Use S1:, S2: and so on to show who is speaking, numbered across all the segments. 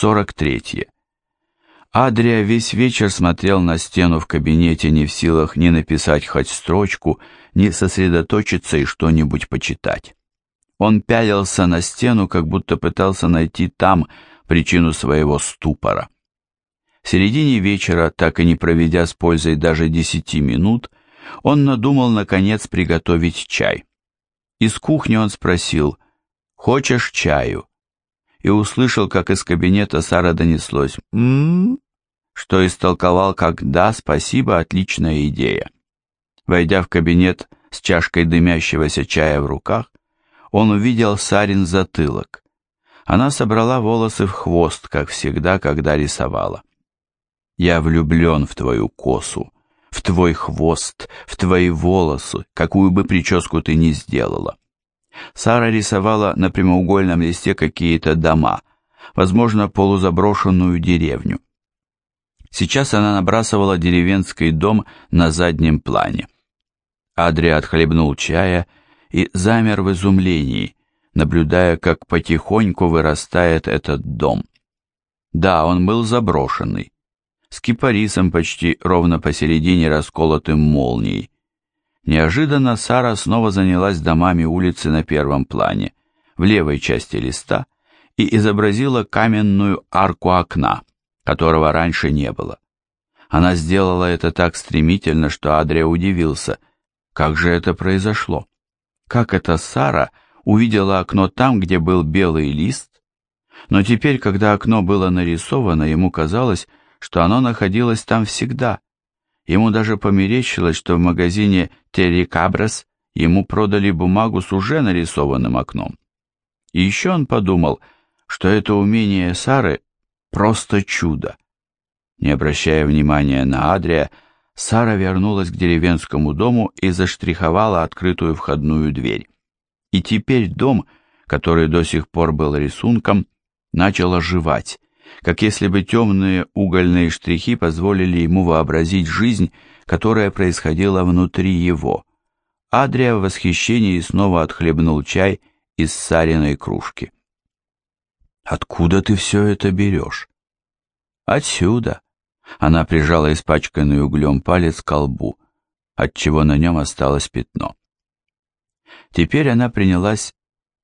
S1: 43. Адрия весь вечер смотрел на стену в кабинете, не в силах ни написать хоть строчку, ни сосредоточиться и что-нибудь почитать. Он пялился на стену, как будто пытался найти там причину своего ступора. В середине вечера, так и не проведя с пользой даже десяти минут, он надумал, наконец, приготовить чай. Из кухни он спросил «Хочешь чаю?» И услышал, как из кабинета Сара донеслось «М-м-м», что истолковал как «Да, спасибо, отличная идея». Войдя в кабинет с чашкой дымящегося чая в руках, он увидел Сарин затылок. Она собрала волосы в хвост, как всегда, когда рисовала. «Я влюблен в твою косу», в твой хвост, в твои волосы, какую бы прическу ты ни сделала. Сара рисовала на прямоугольном листе какие-то дома, возможно, полузаброшенную деревню. Сейчас она набрасывала деревенский дом на заднем плане. Адриа отхлебнул чая и замер в изумлении, наблюдая, как потихоньку вырастает этот дом. Да, он был заброшенный с кипарисом почти ровно посередине расколотым молнией. Неожиданно Сара снова занялась домами улицы на первом плане, в левой части листа, и изобразила каменную арку окна, которого раньше не было. Она сделала это так стремительно, что Адрия удивился. Как же это произошло? Как это Сара увидела окно там, где был белый лист? Но теперь, когда окно было нарисовано, ему казалось, что оно находилось там всегда. Ему даже померещилось, что в магазине Терри Кабрес ему продали бумагу с уже нарисованным окном. И еще он подумал, что это умение Сары просто чудо. Не обращая внимания на Адрия, Сара вернулась к деревенскому дому и заштриховала открытую входную дверь. И теперь дом, который до сих пор был рисунком, начал оживать, как если бы темные угольные штрихи позволили ему вообразить жизнь, которая происходила внутри его. Адрия в восхищении снова отхлебнул чай из сариной кружки. «Откуда ты все это берешь?» «Отсюда». Она прижала испачканный углем палец к колбу, отчего на нем осталось пятно. Теперь она принялась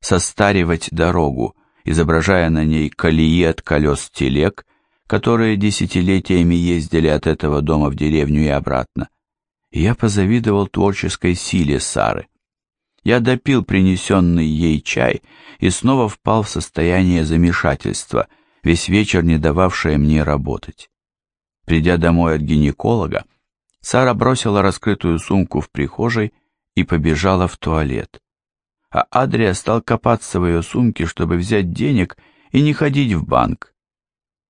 S1: состаривать дорогу, изображая на ней колеи от колес телег, которые десятилетиями ездили от этого дома в деревню и обратно. Я позавидовал творческой силе Сары. Я допил принесенный ей чай и снова впал в состояние замешательства, весь вечер не дававшее мне работать. Придя домой от гинеколога, Сара бросила раскрытую сумку в прихожей и побежала в туалет а Адрия стал копаться в ее сумке, чтобы взять денег и не ходить в банк,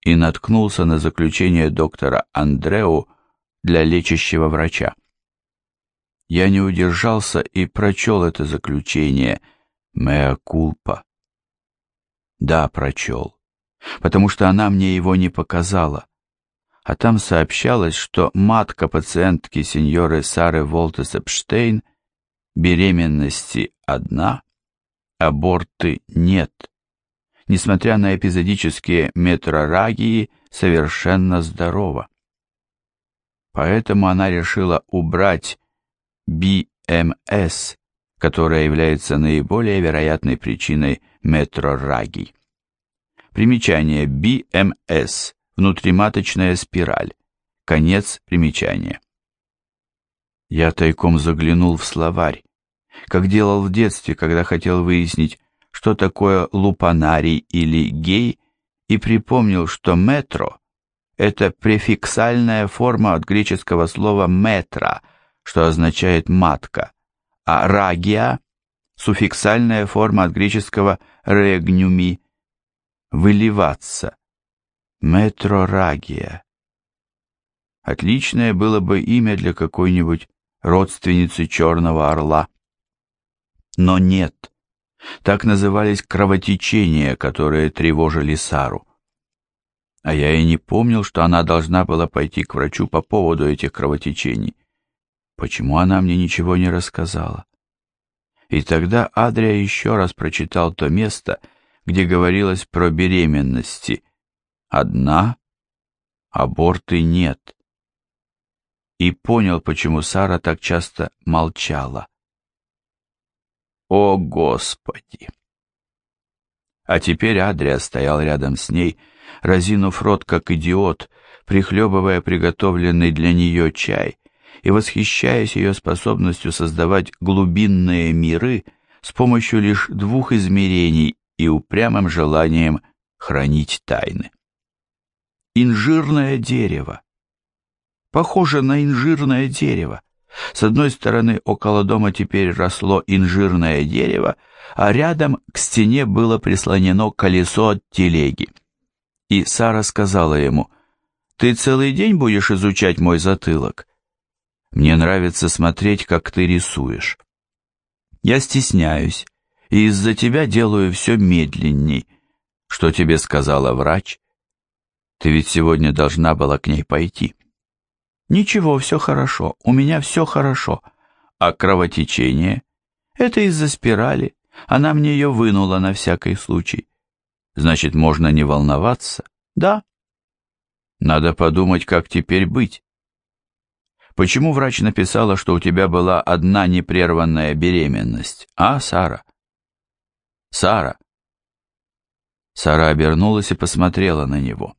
S1: и наткнулся на заключение доктора Андреу для лечащего врача. Я не удержался и прочел это заключение «Меа кулпа». Да, прочел, потому что она мне его не показала, а там сообщалось, что матка пациентки сеньоры Сары Волтес Эпштейн – беременности одна, аборты нет. Несмотря на эпизодические метрорагии, совершенно здорова. Поэтому она решила убрать БМС, которая является наиболее вероятной причиной метрорагий. Примечание БМС – внутриматочная спираль. Конец примечания. Я тайком заглянул в словарь как делал в детстве, когда хотел выяснить, что такое лупанарий или гей, и припомнил, что метро – это префиксальная форма от греческого слова «метра», что означает «матка», а «рагия» – суффиксальная форма от греческого «регнюми» – «выливаться». Метрорагия. Отличное было бы имя для какой-нибудь родственницы черного орла. Но нет. Так назывались кровотечения, которые тревожили Сару. А я и не помнил, что она должна была пойти к врачу по поводу этих кровотечений. Почему она мне ничего не рассказала? И тогда Адрия еще раз прочитал то место, где говорилось про беременности, Одна, аборты нет. И понял, почему Сара так часто молчала. О, Господи! А теперь Адрия стоял рядом с ней, разинув рот, как идиот, прихлебывая приготовленный для нее чай и восхищаясь ее способностью создавать глубинные миры с помощью лишь двух измерений и упрямым желанием хранить тайны. Инжирное дерево. Похоже на инжирное дерево. С одной стороны около дома теперь росло инжирное дерево, а рядом к стене было прислонено колесо от телеги. И Сара сказала ему, «Ты целый день будешь изучать мой затылок? Мне нравится смотреть, как ты рисуешь. Я стесняюсь, и из-за тебя делаю все медленней. Что тебе сказала врач? Ты ведь сегодня должна была к ней пойти». Ничего, все хорошо, у меня все хорошо. А кровотечение? Это из-за спирали. Она мне ее вынула на всякий случай. Значит, можно не волноваться? Да. Надо подумать, как теперь быть. Почему врач написала, что у тебя была одна непрерванная беременность, а, Сара? Сара. Сара обернулась и посмотрела на него.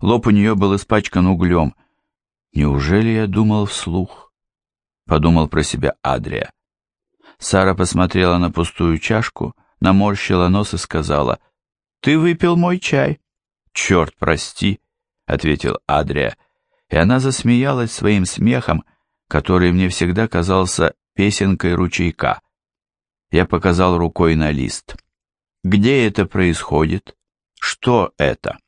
S1: Лоб у нее был испачкан углем, Неужели я думал вслух? Подумал про себя Адрия. Сара посмотрела на пустую чашку, наморщила нос и сказала, «Ты выпил мой чай». «Черт, прости», — ответил Адрия, и она засмеялась своим смехом, который мне всегда казался песенкой ручейка. Я показал рукой на лист. «Где это происходит? Что это?»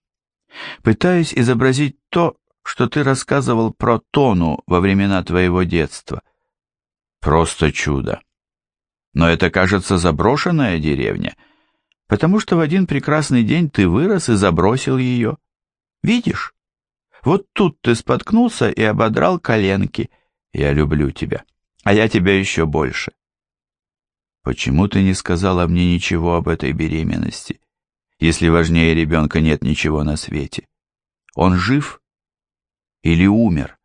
S1: Пытаюсь изобразить то, что ты рассказывал про Тону во времена твоего детства. Просто чудо. Но это, кажется, заброшенная деревня, потому что в один прекрасный день ты вырос и забросил ее. Видишь? Вот тут ты споткнулся и ободрал коленки. Я люблю тебя, а я тебя еще больше. Почему ты не сказала мне ничего об этой беременности, если важнее ребенка нет ничего на свете? Он жив? Или умер?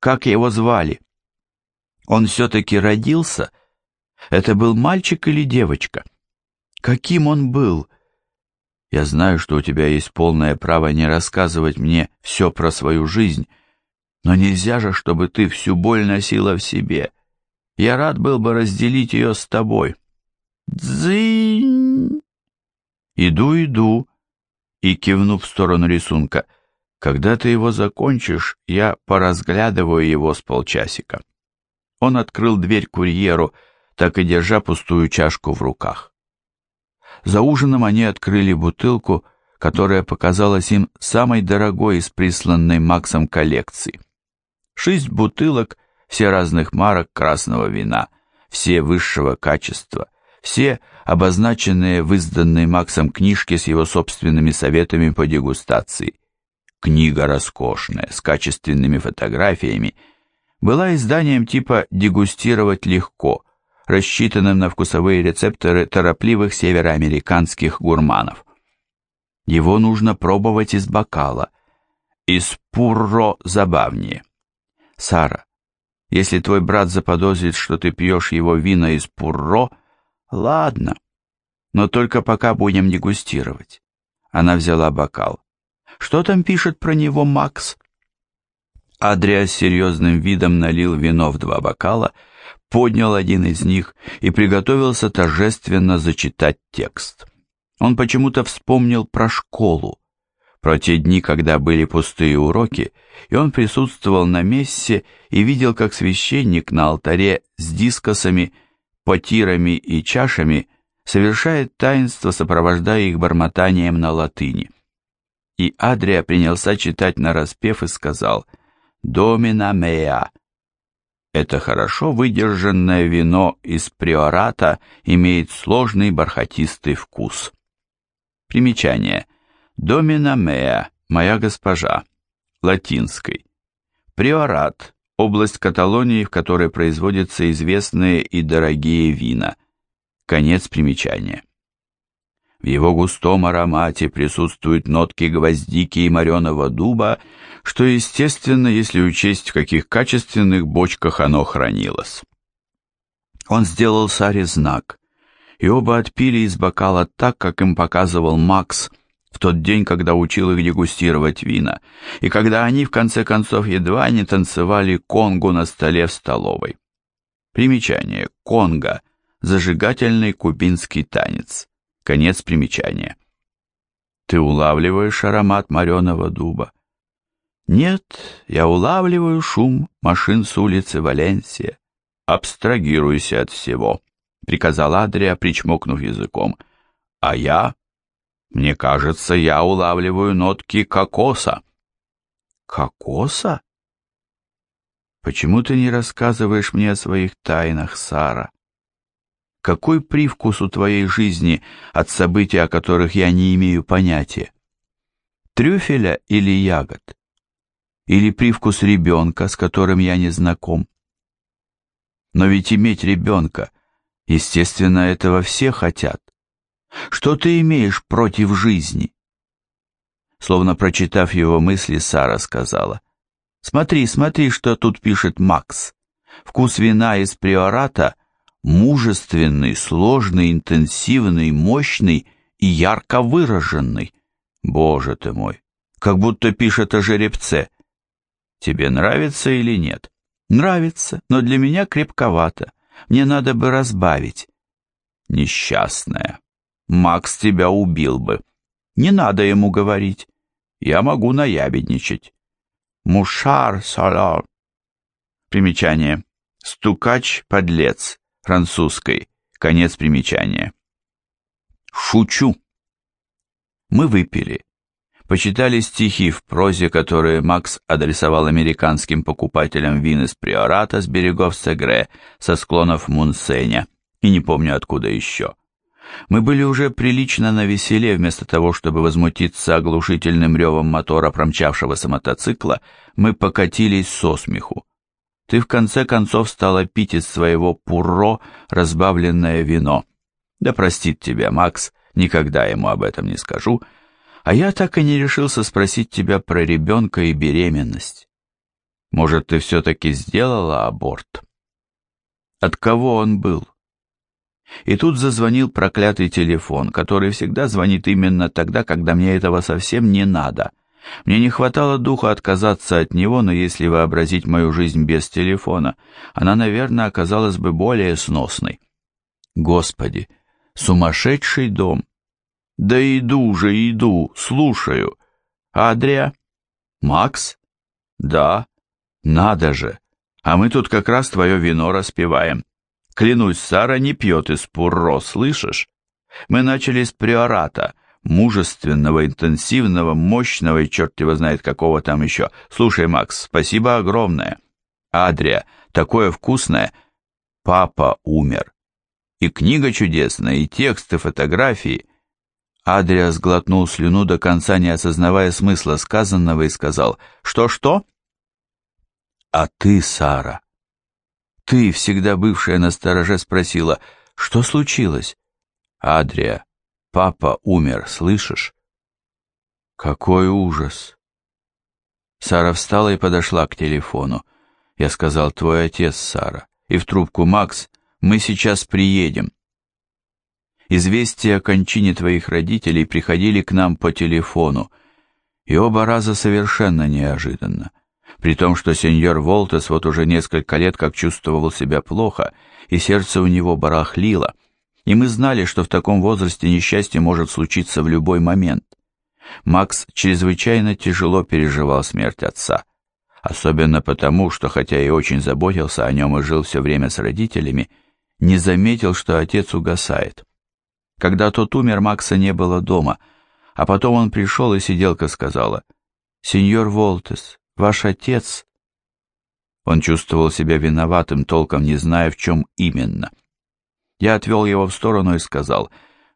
S1: Как его звали? Он все-таки родился? Это был мальчик или девочка? Каким он был? Я знаю, что у тебя есть полное право не рассказывать мне все про свою жизнь, но нельзя же, чтобы ты всю боль носила в себе. Я рад был бы разделить ее с тобой. Дзынь! Иду, иду, и, кивнув в сторону рисунка, — когда ты его закончишь, я поразглядываю его с полчасика. Он открыл дверь курьеру, так и держа пустую чашку в руках. За ужином они открыли бутылку, которая показалась им самой дорогой из присланной Максом коллекции. Шесть бутылок, все разных марок красного вина, все высшего качества, все обозначенные в изданной Максом книжке с его собственными советами по дегустации. Книга роскошная, с качественными фотографиями, была изданием типа «дегустировать легко», рассчитанным на вкусовые рецепторы торопливых североамериканских гурманов. Его нужно пробовать из бокала. Из пурро забавнее. Сара, если твой брат заподозрит, что ты пьешь его вина из пурро, ладно, но только пока будем дегустировать. Она взяла бокал. Что там пишет про него Макс? Адриа с серьезным видом налил вино в два бокала, поднял один из них и приготовился торжественно зачитать текст. Он почему-то вспомнил про школу, про те дни, когда были пустые уроки, и он присутствовал на мессе и видел, как священник на алтаре с дискосами, потирами и чашами совершает таинство, сопровождая их бормотанием на латыни и Адрия принялся читать нараспев и сказал «Домина меа». Это хорошо выдержанное вино из приората имеет сложный бархатистый вкус. Примечание. Домина меа, моя госпожа, латинской. Приорат, область Каталонии, в которой производятся известные и дорогие вина. Конец примечания. В его густом аромате присутствуют нотки гвоздики и мореного дуба, что естественно, если учесть, в каких качественных бочках оно хранилось. Он сделал Саре знак, и оба отпили из бокала так, как им показывал Макс в тот день, когда учил их дегустировать вина, и когда они, в конце концов, едва не танцевали конгу на столе в столовой. Примечание. Конго. Зажигательный кубинский танец. Конец примечания. Ты улавливаешь аромат мореного дуба? Нет, я улавливаю шум машин с улицы Валенсия. Абстрагируйся от всего, приказал Адрия, причмокнув языком. А я? Мне кажется, я улавливаю нотки кокоса. Кокоса? Почему ты не рассказываешь мне о своих тайнах, Сара? Какой привкус у твоей жизни от событий, о которых я не имею понятия? Трюфеля или ягод? Или привкус ребенка, с которым я не знаком? Но ведь иметь ребенка, естественно, этого все хотят. Что ты имеешь против жизни? Словно прочитав его мысли, Сара сказала, «Смотри, смотри, что тут пишет Макс. Вкус вина из приората мужественный, сложный, интенсивный, мощный и ярко выраженный. Боже ты мой, как будто пишет о жеребце. Тебе нравится или нет? Нравится, но для меня крепковато. Мне надо бы разбавить. Несчастная. Макс тебя убил бы. Не надо ему говорить. Я могу наябедничать. Мушар салар. Примечание. Стукач-подлец французской. Конец примечания. Шучу. Мы выпили. Почитали стихи в прозе, которые Макс адресовал американским покупателям вин из Приората с берегов Сегре, со склонов Мунсеня, и не помню откуда еще. Мы были уже прилично на веселе, вместо того, чтобы возмутиться оглушительным ревом мотора промчавшегося мотоцикла, мы покатились со смеху ты в конце концов стала пить из своего пурро разбавленное вино. Да простит тебя, Макс, никогда ему об этом не скажу, а я так и не решился спросить тебя про ребенка и беременность. Может, ты все-таки сделала аборт? От кого он был? И тут зазвонил проклятый телефон, который всегда звонит именно тогда, когда мне этого совсем не надо — мне не хватало духа отказаться от него, но если вообразить мою жизнь без телефона, она, наверное, оказалась бы более сносной. Господи, сумасшедший дом! Да иду же, иду, слушаю. Адрия? Макс? Да. Надо же. А мы тут как раз твое вино распиваем. Клянусь, Сара не пьет из пурро, слышишь? Мы начали с приората — мужественного, интенсивного, мощного и черт его знает какого там еще. Слушай, Макс, спасибо огромное. Адрия, такое вкусное. Папа умер. И книга чудесная, и тексты, фотографии. Адрия сглотнул слюну до конца, не осознавая смысла сказанного, и сказал, «Что-что?» «А ты, Сара?» Ты, всегда бывшая на стороже, спросила, «Что случилось?» «Адрия, Папа умер, слышишь? Какой ужас! Сара встала и подошла к телефону. Я сказал, твой отец, Сара. И в трубку, Макс, мы сейчас приедем. Известия о кончине твоих родителей приходили к нам по телефону, и оба раза совершенно неожиданно. При том, что сеньор Волтес вот уже несколько лет как чувствовал себя плохо, и сердце у него барахлило, и мы знали, что в таком возрасте несчастье может случиться в любой момент. Макс чрезвычайно тяжело переживал смерть отца, особенно потому, что хотя и очень заботился о нем и жил все время с родителями, не заметил, что отец угасает. Когда тот умер, Макса не было дома, а потом он пришел, и сиделка сказала, «Сеньор Волтес, ваш отец...» Он чувствовал себя виноватым, толком не зная, в чем именно – я отвел его в сторону и сказал,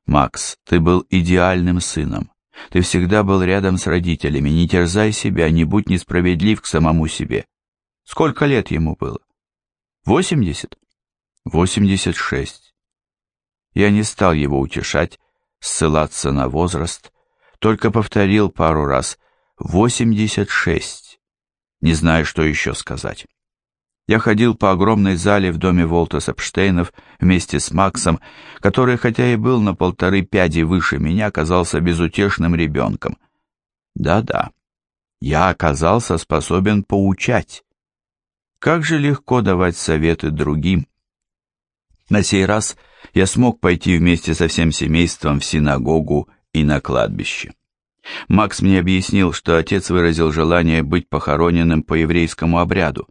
S1: «Макс, ты был идеальным сыном. Ты всегда был рядом с родителями. Не терзай себя, не будь несправедлив к самому себе. Сколько лет ему было? Восемьдесят? Восемьдесят шесть. Я не стал его утешать, ссылаться на возраст, только повторил пару раз «восемьдесят шесть», не знаю, что еще сказать. Я ходил по огромной зале в доме Волтес Эпштейнов вместе с Максом, который, хотя и был на полторы пяди выше меня, оказался безутешным ребенком. Да-да, я оказался способен поучать. Как же легко давать советы другим. На сей раз я смог пойти вместе со всем семейством в синагогу и на кладбище. Макс мне объяснил, что отец выразил желание быть похороненным по еврейскому обряду,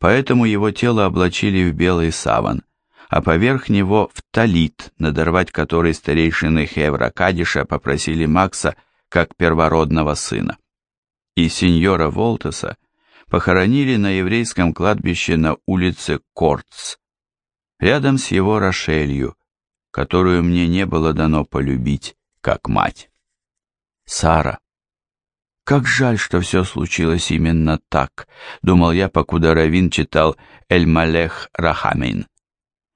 S1: поэтому его тело облачили в белый саван, а поверх него в талит, надорвать который старейшины Хевра Кадиша попросили Макса как первородного сына. И сеньора Волтеса похоронили на еврейском кладбище на улице Кортс, рядом с его Рошелью, которую мне не было дано полюбить, как мать. Сара. Как жаль, что все случилось именно так, думал я, покуда Равин читал Эль-Малех Рахамин.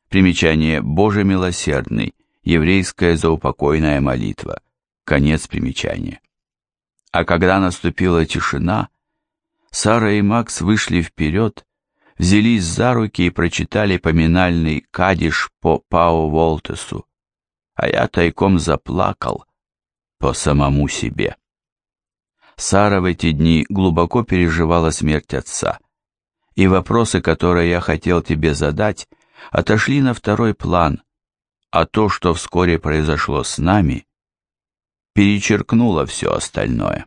S1: Примечание «Боже милосердный», еврейская заупокойная молитва. Конец примечания. А когда наступила тишина, Сара и Макс вышли вперед, взялись за руки и прочитали поминальный кадиш по Пау Волтесу, а я тайком заплакал по самому себе. Сара в эти дни глубоко переживала смерть отца, и вопросы, которые я хотел тебе задать, отошли на второй план, а то, что вскоре произошло с нами, перечеркнуло все остальное.